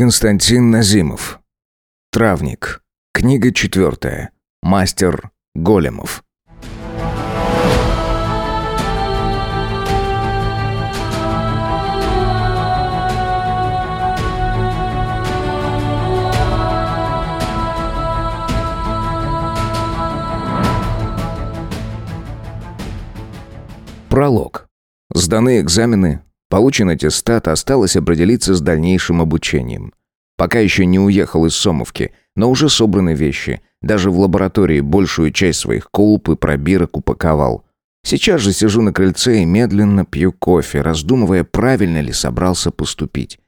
Константин Назимов. Травник. Книга четвертая. Мастер Големов. Пролог. Сданы экзамены, получен аттестат, осталось определиться с дальнейшим обучением. Пока еще не уехал из Сомовки, но уже собраны вещи. Даже в лаборатории большую часть своих колб и пробирок упаковал. Сейчас же сижу на крыльце и медленно пью кофе, раздумывая, правильно ли собрался поступить.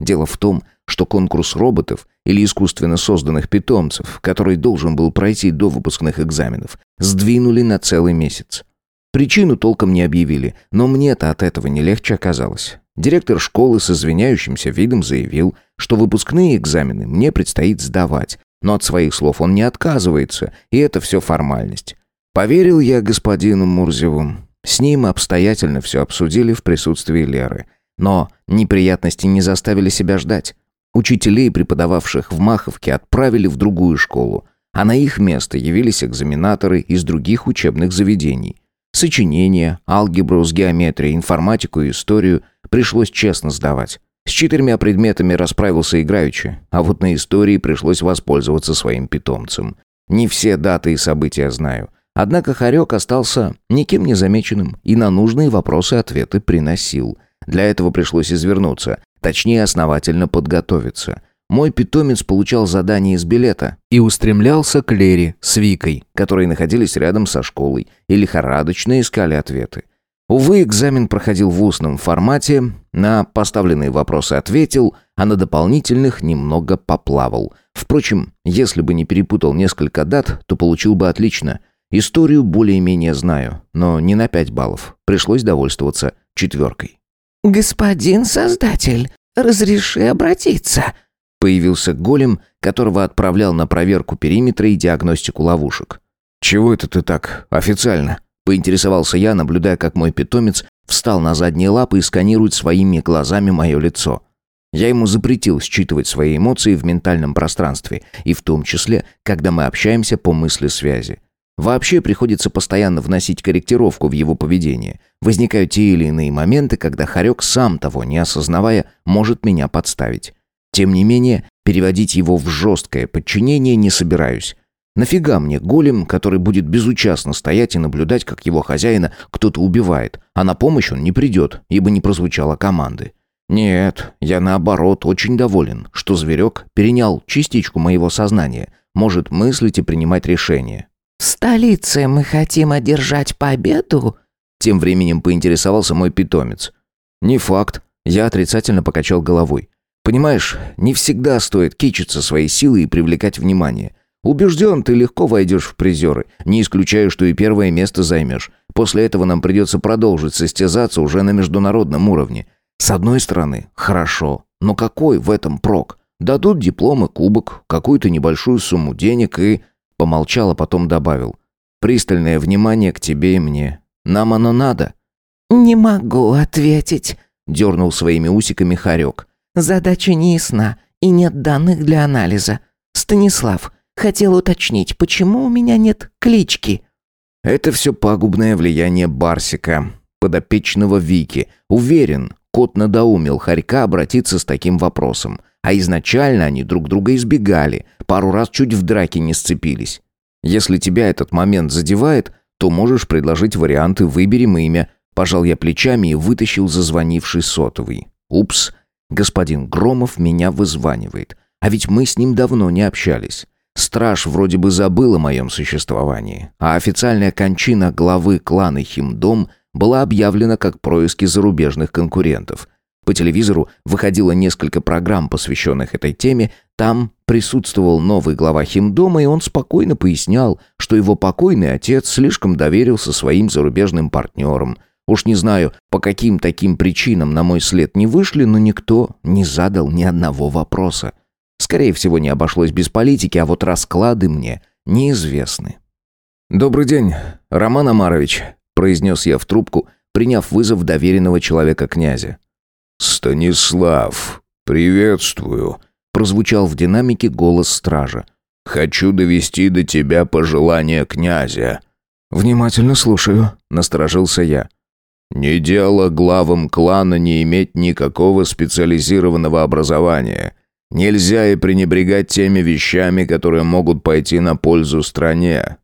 Дело в том, что конкурс роботов или искусственно созданных питомцев, который должен был пройти до выпускных экзаменов, сдвинули на целый месяц. Причину толком не объявили, но мне-то от этого не легче оказалось. Директор школы с извиняющимся видом заявил, что выпускные экзамены мне предстоит сдавать, но от своих слов он не отказывается, и это все формальность. Поверил я господину Мурзеву. С ним обстоятельно все обсудили в присутствии Леры. Но неприятности не заставили себя ждать. Учителей, преподававших в Маховке, отправили в другую школу, а на их место явились экзаменаторы из других учебных заведений. Сочинения, алгебру с геометрией, информатику и историю пришлось честно сдавать. С четырьмя предметами расправился играючи, а вот на истории пришлось воспользоваться своим питомцем. Не все даты и события знаю. Однако Харек остался никем не замеченным и на нужные вопросы ответы приносил. Для этого пришлось извернуться, точнее основательно подготовиться – мой питомец получал задание из билета и устремлялся к Лере с Викой, которые находились рядом со школой и лихорадочно искали ответы. Увы, экзамен проходил в устном формате, на поставленные вопросы ответил, а на дополнительных немного поплавал. Впрочем, если бы не перепутал несколько дат, то получил бы отлично. Историю более-менее знаю, но не на пять баллов. Пришлось довольствоваться четверкой. «Господин Создатель, разреши обратиться», Появился голем, которого отправлял на проверку периметра и диагностику ловушек. «Чего это ты так официально?» Поинтересовался я, наблюдая, как мой питомец встал на задние лапы и сканирует своими глазами мое лицо. Я ему запретил считывать свои эмоции в ментальном пространстве, и в том числе, когда мы общаемся по мысли связи. Вообще приходится постоянно вносить корректировку в его поведение. Возникают те или иные моменты, когда Харек, сам того не осознавая, может меня подставить. Тем не менее, переводить его в жесткое подчинение не собираюсь. Нафига мне голем, который будет безучастно стоять и наблюдать, как его хозяина кто-то убивает, а на помощь он не придет, ибо не прозвучало команды. Нет, я наоборот очень доволен, что зверек перенял частичку моего сознания, может мыслить и принимать решения. «В столице мы хотим одержать победу?» Тем временем поинтересовался мой питомец. «Не факт», я отрицательно покачал головой. Понимаешь, не всегда стоит кичиться своей силой и привлекать внимание. Убежден, ты легко войдешь в призеры. Не исключаю, что и первое место займешь. После этого нам придется продолжить состязаться уже на международном уровне. С одной стороны, хорошо. Но какой в этом прок? Дадут диплом и кубок, какую-то небольшую сумму денег и... Помолчал, а потом добавил. Пристальное внимание к тебе и мне. Нам оно надо. «Не могу ответить», — дернул своими усиками Харек. Задача не ясна и нет данных для анализа. Станислав, хотел уточнить, почему у меня нет клички?» «Это все пагубное влияние Барсика, подопечного Вики. Уверен, кот надоумил Харька обратиться с таким вопросом. А изначально они друг друга избегали, пару раз чуть в драке не сцепились. Если тебя этот момент задевает, то можешь предложить варианты «выберем имя». Пожал я плечами и вытащил зазвонивший сотовый. Упс, Господин Громов меня вызванивает. А ведь мы с ним давно не общались. Страж вроде бы забыл о моем существовании, а официальная кончина главы клана Химдом была объявлена как происки зарубежных конкурентов. По телевизору выходило несколько программ, посвященных этой теме. Там присутствовал новый глава Химдома, и он спокойно пояснял, что его покойный отец слишком доверился своим зарубежным партнерам – Уж не знаю, по каким таким причинам на мой след не вышли, но никто не задал ни одного вопроса. Скорее всего, не обошлось без политики, а вот расклады мне неизвестны. «Добрый день, Роман Амарович», — произнес я в трубку, приняв вызов доверенного человека князя. «Станислав, приветствую», прозвучал в динамике голос стража. «Хочу довести до тебя пожелание князя». «Внимательно слушаю», — насторожился я. «Не дело главам клана не иметь никакого специализированного образования. Нельзя и пренебрегать теми вещами, которые могут пойти на пользу стране.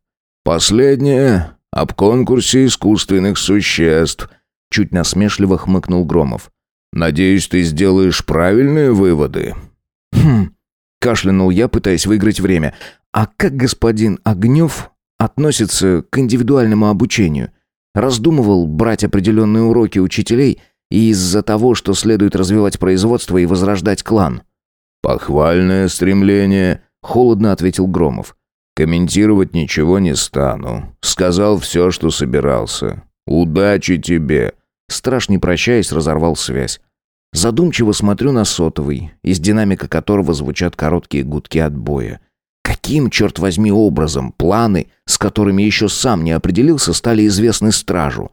Последнее — об конкурсе искусственных существ», — чуть насмешливо хмыкнул Громов. «Надеюсь, ты сделаешь правильные выводы». «Хм...» — кашлянул я, пытаясь выиграть время. «А как господин Огнев относится к индивидуальному обучению? Раздумывал брать определенные уроки учителей из-за того, что следует развивать производство и возрождать клан». «Похвальное стремление», — холодно ответил Громов. «Комментировать ничего не стану. Сказал все, что собирался. Удачи тебе!» Страш, не прощаясь, разорвал связь. Задумчиво смотрю на сотовый, из динамика которого звучат короткие гудки отбоя. Каким, черт возьми, образом планы, с которыми еще сам не определился, стали известны стражу?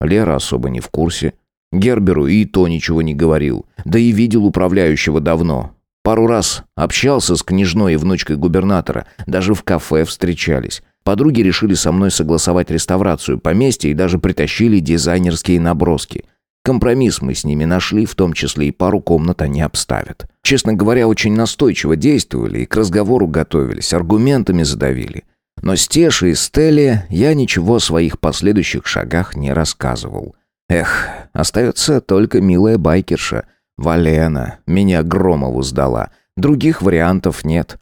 Лера особо не в курсе. Герберу и то ничего не говорил, да и видел управляющего давно. Пару раз общался с княжной и внучкой губернатора, даже в кафе встречались. Подруги решили со мной согласовать реставрацию поместья и даже притащили дизайнерские наброски. Компромисс мы с ними нашли, в том числе и пару комнат они обставят. Честно говоря, очень настойчиво действовали и к разговору готовились, аргументами задавили. Но Стеше и Стелле я ничего о своих последующих шагах не рассказывал. Эх, остается только милая байкерша, Валена меня Громову сдала. Других вариантов нет.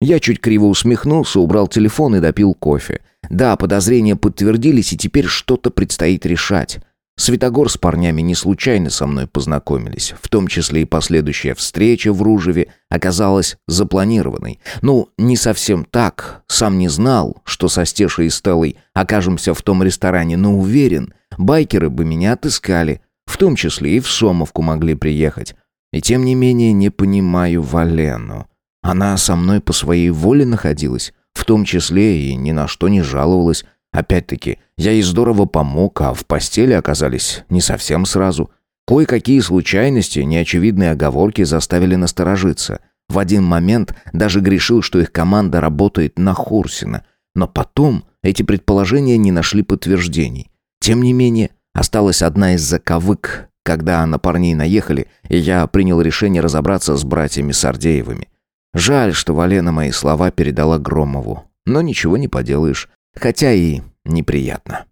Я чуть криво усмехнулся, убрал телефон и допил кофе. Да, подозрения подтвердились, и теперь что-то предстоит решать. Светогор с парнями не случайно со мной познакомились, в том числе и последующая встреча в Ружеве оказалась запланированной. Ну, не совсем так, сам не знал, что со Стешей и Стеллой окажемся в том ресторане, но уверен, байкеры бы меня отыскали, в том числе и в Сомовку могли приехать. И тем не менее не понимаю Валену. Она со мной по своей воле находилась, в том числе и ни на что не жаловалась. Опять-таки, я ей здорово помог, а в постели оказались не совсем сразу. Кое-какие случайности, неочевидные оговорки заставили насторожиться. В один момент даже грешил, что их команда работает на Хурсина. Но потом эти предположения не нашли подтверждений. Тем не менее, Осталась одна из заковык, когда на парней наехали, и я принял решение разобраться с братьями Сардеевыми. Жаль, что Валена мои слова передала Громову. Но ничего не поделаешь. Хотя и неприятно.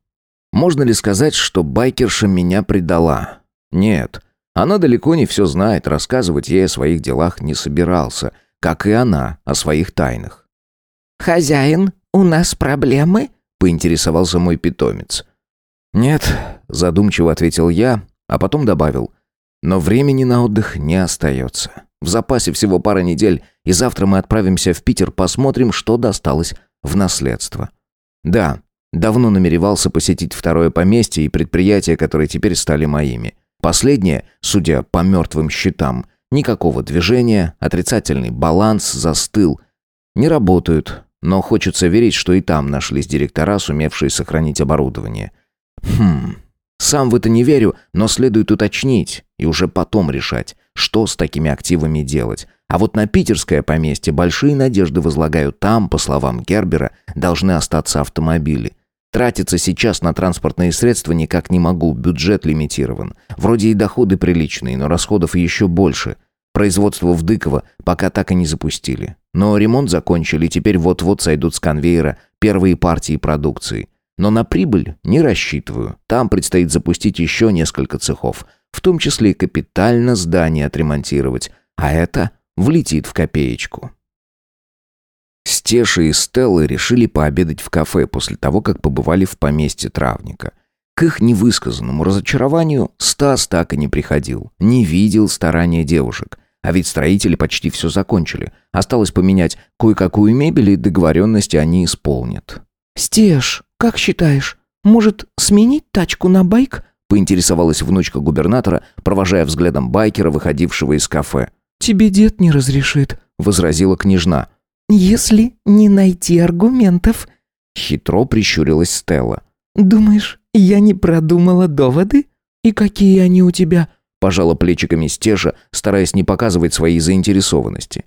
Можно ли сказать, что байкерша меня предала? Нет. Она далеко не все знает, рассказывать ей о своих делах не собирался, как и она о своих тайнах. «Хозяин, у нас проблемы?» — поинтересовался мой питомец. «Нет», — задумчиво ответил я, а потом добавил. «Но времени на отдых не остается. В запасе всего пара недель, и завтра мы отправимся в Питер, посмотрим, что досталось в наследство». «Да, давно намеревался посетить второе поместье и предприятия, которые теперь стали моими. Последнее, судя по мертвым счетам, никакого движения, отрицательный баланс застыл. Не работают, но хочется верить, что и там нашлись директора, сумевшие сохранить оборудование». Хм, сам в это не верю, но следует уточнить и уже потом решать, что с такими активами делать. А вот на питерское поместье большие надежды возлагаю. Там, по словам Гербера, должны остаться автомобили. Тратиться сейчас на транспортные средства никак не могу, бюджет лимитирован. Вроде и доходы приличные, но расходов еще больше. Производство в Дыково пока так и не запустили. Но ремонт закончили, теперь вот-вот сойдут с конвейера первые партии продукции. Но на прибыль не рассчитываю. Там предстоит запустить еще несколько цехов, в том числе и капитально здание отремонтировать, а это влетит в копеечку. Стеша и Стеллы решили пообедать в кафе после того, как побывали в поместье травника. К их невысказанному разочарованию Стас так и не приходил, не видел старания девушек. А ведь строители почти все закончили. Осталось поменять кое-какую мебель, и договоренности они исполнят. «Стеж, как считаешь, может сменить тачку на байк?» поинтересовалась внучка губернатора, провожая взглядом байкера, выходившего из кафе. «Тебе дед не разрешит», — возразила княжна. «Если не найти аргументов», — хитро прищурилась Стелла. «Думаешь, я не продумала доводы? И какие они у тебя?» Пожала плечиками Стежа, стараясь не показывать своей заинтересованности.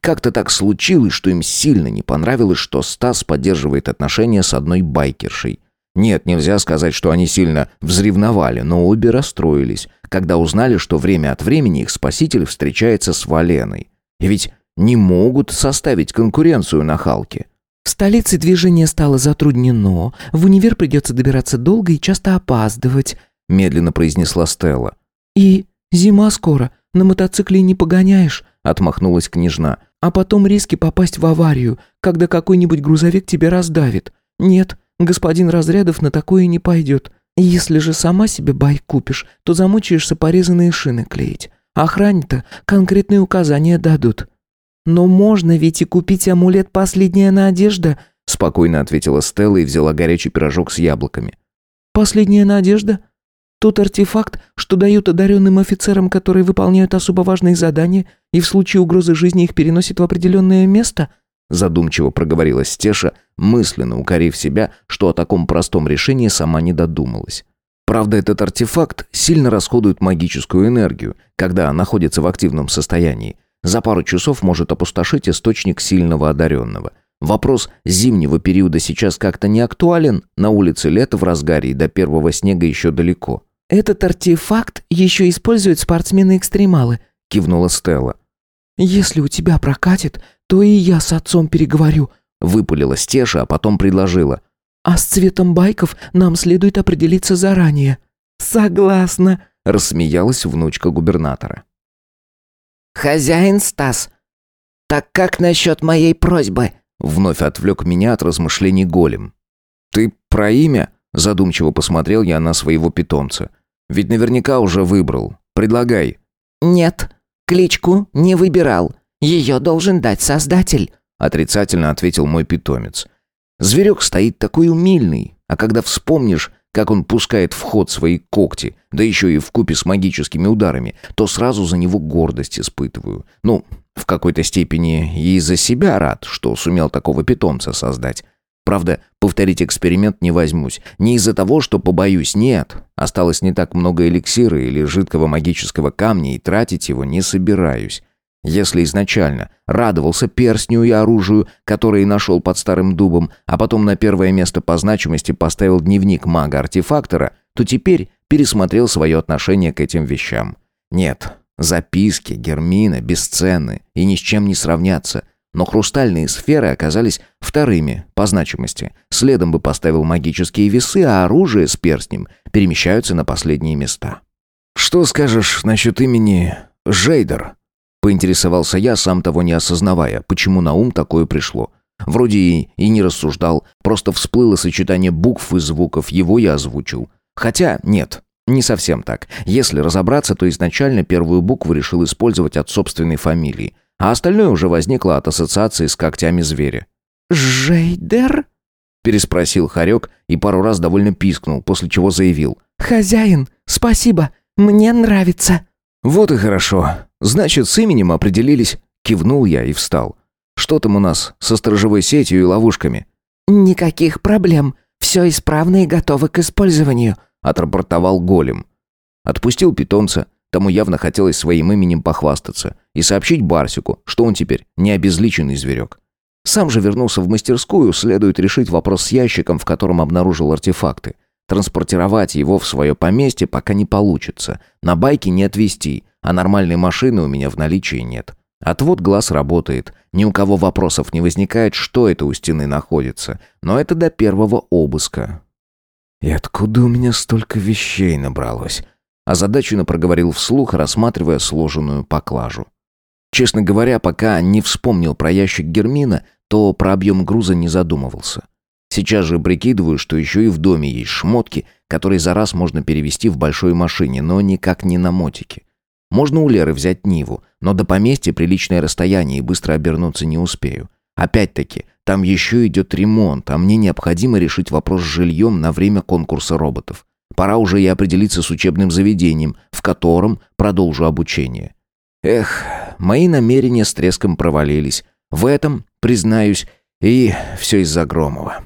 Как-то так случилось, что им сильно не понравилось, что Стас поддерживает отношения с одной байкершей. Нет, нельзя сказать, что они сильно взревновали, но обе расстроились, когда узнали, что время от времени их спаситель встречается с Валеной. И ведь не могут составить конкуренцию на Халке. В столице движение стало затруднено, в универ придется добираться долго и часто опаздывать, медленно произнесла Стелла. И зима скоро, на мотоцикле не погоняешь, отмахнулась княжна. А потом риски попасть в аварию, когда какой-нибудь грузовик тебя раздавит. Нет, господин Разрядов на такое не пойдет. Если же сама себе байк купишь, то замучаешься порезанные шины клеить. Охране-то конкретные указания дадут. Но можно ведь и купить амулет «Последняя надежда», спокойно ответила Стелла и взяла горячий пирожок с яблоками. «Последняя надежда? Тот артефакт, что дают одаренным офицерам, которые выполняют особо важные задания и в случае угрозы жизни их переносит в определенное место?» Задумчиво проговорила Стеша, мысленно укорив себя, что о таком простом решении сама не додумалась. Правда, этот артефакт сильно расходует магическую энергию, когда находится в активном состоянии. За пару часов может опустошить источник сильного одаренного. Вопрос зимнего периода сейчас как-то не актуален, на улице лето в разгаре и до первого снега еще далеко. «Этот артефакт еще используют спортсмены-экстремалы», — кивнула Стелла. «Если у тебя прокатит, то и я с отцом переговорю», — выпалила Стеша, а потом предложила. «А с цветом байков нам следует определиться заранее». «Согласна», — рассмеялась внучка губернатора. «Хозяин Стас, так как насчет моей просьбы?» Вновь отвлек меня от размышлений голем. «Ты про имя?» Задумчиво посмотрел я на своего питомца. Ведь наверняка уже выбрал. Предлагай». «Нет, кличку не выбирал. Ее должен дать Создатель», — отрицательно ответил мой питомец. Зверек стоит такой умильный, а когда вспомнишь, как он пускает в ход свои когти, да еще и в купе с магическими ударами, то сразу за него гордость испытываю. Ну, в какой-то степени и из-за себя рад, что сумел такого питомца создать. Правда, повторить эксперимент не возьмусь. Не из-за того, что побоюсь, нет. Осталось не так много эликсира или жидкого магического камня, и тратить его не собираюсь. Если изначально радовался перстню и оружию, которые нашел под старым дубом, а потом на первое место по значимости поставил дневник мага-артефактора, то теперь пересмотрел свое отношение к этим вещам. Нет, записки Гермина бесценны и ни с чем не сравнятся. Но хрустальные сферы оказались вторыми по значимости. Следом бы поставил магические весы, а оружие с перстнем перемещаются на последние места. «Что скажешь насчет имени Жейдер?» Поинтересовался я, сам того не осознавая, почему на ум такое пришло. Вроде и, и не рассуждал, просто всплыло сочетание букв и звуков, его я озвучил. Хотя, нет, не совсем так. Если разобраться, то изначально первую букву решил использовать от собственной фамилии а остальное уже возникло от ассоциации с когтями зверя. «Жейдер?» – переспросил Харек и пару раз довольно пискнул, после чего заявил. «Хозяин, спасибо, мне нравится». «Вот и хорошо. Значит, с именем определились». Кивнул я и встал. «Что там у нас со сторожевой сетью и ловушками?» «Никаких проблем. Все исправно и готово к использованию», – отрапортовал голем. Отпустил питомца, Тому явно хотелось своим именем похвастаться и сообщить Барсику, что он теперь не обезличенный зверек. Сам же вернулся в мастерскую, следует решить вопрос с ящиком, в котором обнаружил артефакты. Транспортировать его в свое поместье пока не получится. На байке не отвезти, а нормальной машины у меня в наличии нет. Отвод глаз работает. Ни у кого вопросов не возникает, что это у стены находится. Но это до первого обыска. И откуда у меня столько вещей набралось? озадаченно проговорил вслух, рассматривая сложенную поклажу. Честно говоря, пока не вспомнил про ящик Гермина, то про объем груза не задумывался. Сейчас же прикидываю, что еще и в доме есть шмотки, которые за раз можно перевести в большой машине, но никак не на мотике. Можно у Леры взять Ниву, но до поместья приличное расстояние и быстро обернуться не успею. Опять-таки, там еще идет ремонт, а мне необходимо решить вопрос с жильем на время конкурса роботов. Пора уже и определиться с учебным заведением, в котором продолжу обучение. Эх, мои намерения с треском провалились. В этом, признаюсь, и все из-за Громова.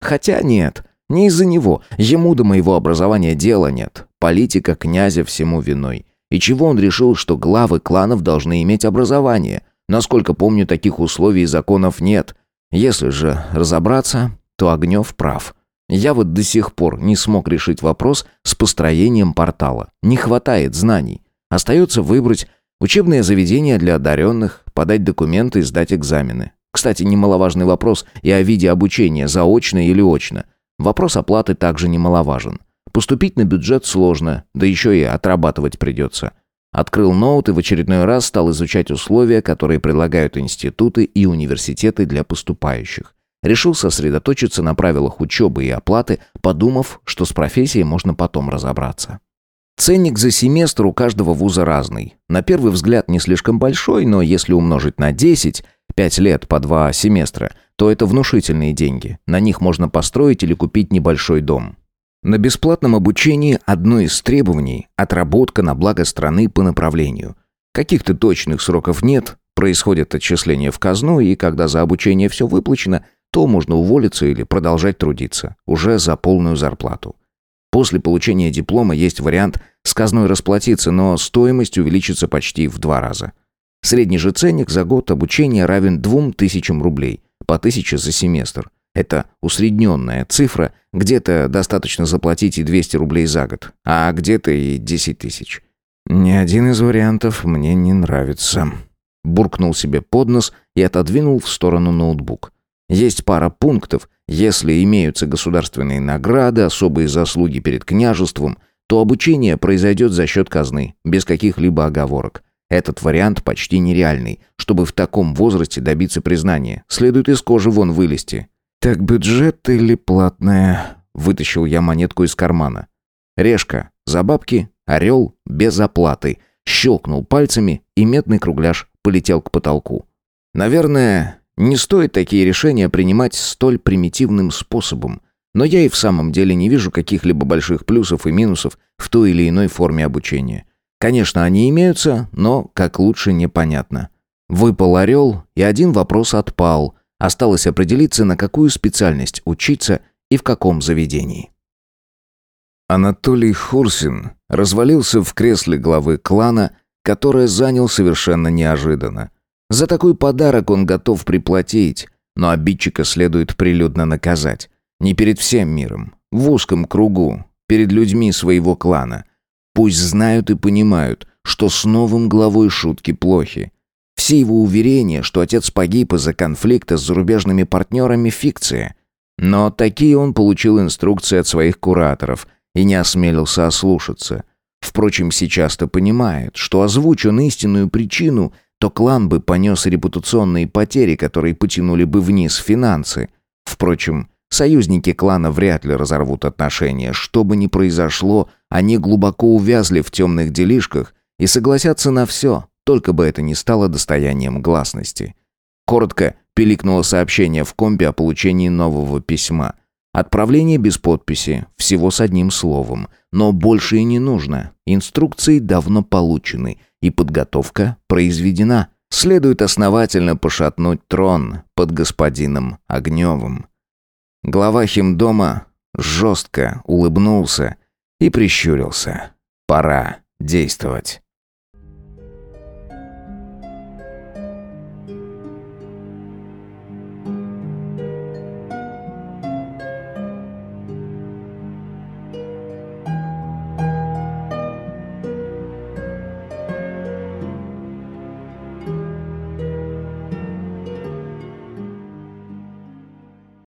Хотя нет, не из-за него. Ему до моего образования дела нет. Политика князя всему виной. И чего он решил, что главы кланов должны иметь образование? Насколько помню, таких условий и законов нет. Если же разобраться, то Огнев прав. Я вот до сих пор не смог решить вопрос с построением портала. Не хватает знаний. Остается выбрать учебное заведение для одаренных, подать документы и сдать экзамены. Кстати, немаловажный вопрос и о виде обучения, заочно или очно. Вопрос оплаты также немаловажен. Поступить на бюджет сложно, да еще и отрабатывать придется. Открыл ноут и в очередной раз стал изучать условия, которые предлагают институты и университеты для поступающих. Решил сосредоточиться на правилах учебы и оплаты, подумав, что с профессией можно потом разобраться. Ценник за семестр у каждого вуза разный. На первый взгляд не слишком большой, но если умножить на 10, 5 лет по 2 семестра, то это внушительные деньги. На них можно построить или купить небольшой дом. На бесплатном обучении одно из требований – отработка на благо страны по направлению. Каких-то точных сроков нет, происходит отчисление в казну, и когда за обучение все выплачено, то можно уволиться или продолжать трудиться, уже за полную зарплату. После получения диплома есть вариант с казной расплатиться, но стоимость увеличится почти в два раза. Средний же ценник за год обучения равен двум тысячам рублей, по тысяче за семестр – это усредненная цифра, где-то достаточно заплатить и 200 рублей за год, а где-то и 10 тысяч. Ни один из вариантов мне не нравится. Буркнул себе под нос и отодвинул в сторону ноутбук. Есть пара пунктов. Если имеются государственные награды, особые заслуги перед княжеством, то обучение произойдет за счет казны, без каких-либо оговорок. Этот вариант почти нереальный. Чтобы в таком возрасте добиться признания, следует из кожи вон вылезти. «Так бюджет или платное?» Вытащил я монетку из кармана. Решка, за бабки, орел, без оплаты. Щелкнул пальцами, и медный кругляш полетел к потолку. Наверное, не стоит такие решения принимать столь примитивным способом. Но я и в самом деле не вижу каких-либо больших плюсов и минусов в той или иной форме обучения. Конечно, они имеются, но как лучше непонятно. Выпал орел, и один вопрос отпал. Осталось определиться, на какую специальность учиться и в каком заведении. Анатолий Хурсин развалился в кресле главы клана, которое занял совершенно неожиданно. За такой подарок он готов приплатить, но обидчика следует прилюдно наказать. Не перед всем миром, в узком кругу, перед людьми своего клана. Пусть знают и понимают, что с новым главой шутки плохи. Все его уверения, что отец погиб из-за конфликта с зарубежными партнерами – фикция. Но такие он получил инструкции от своих кураторов и не осмелился ослушаться. Впрочем, сейчас-то понимает, что озвучь он истинную причину, то клан бы понес репутационные потери, которые потянули бы вниз финансы. Впрочем, союзники клана вряд ли разорвут отношения. Что бы ни произошло, они глубоко увязли в темных делишках и согласятся на все, только бы это не стало достоянием гласности. Коротко пиликнуло сообщение в компе о получении нового письма. Отправление без подписи, всего с одним словом. Но больше и не нужно. Инструкции давно получены, и подготовка произведена. Следует основательно пошатнуть трон под господином Огневым. Глава химдома жестко улыбнулся и прищурился. Пора действовать.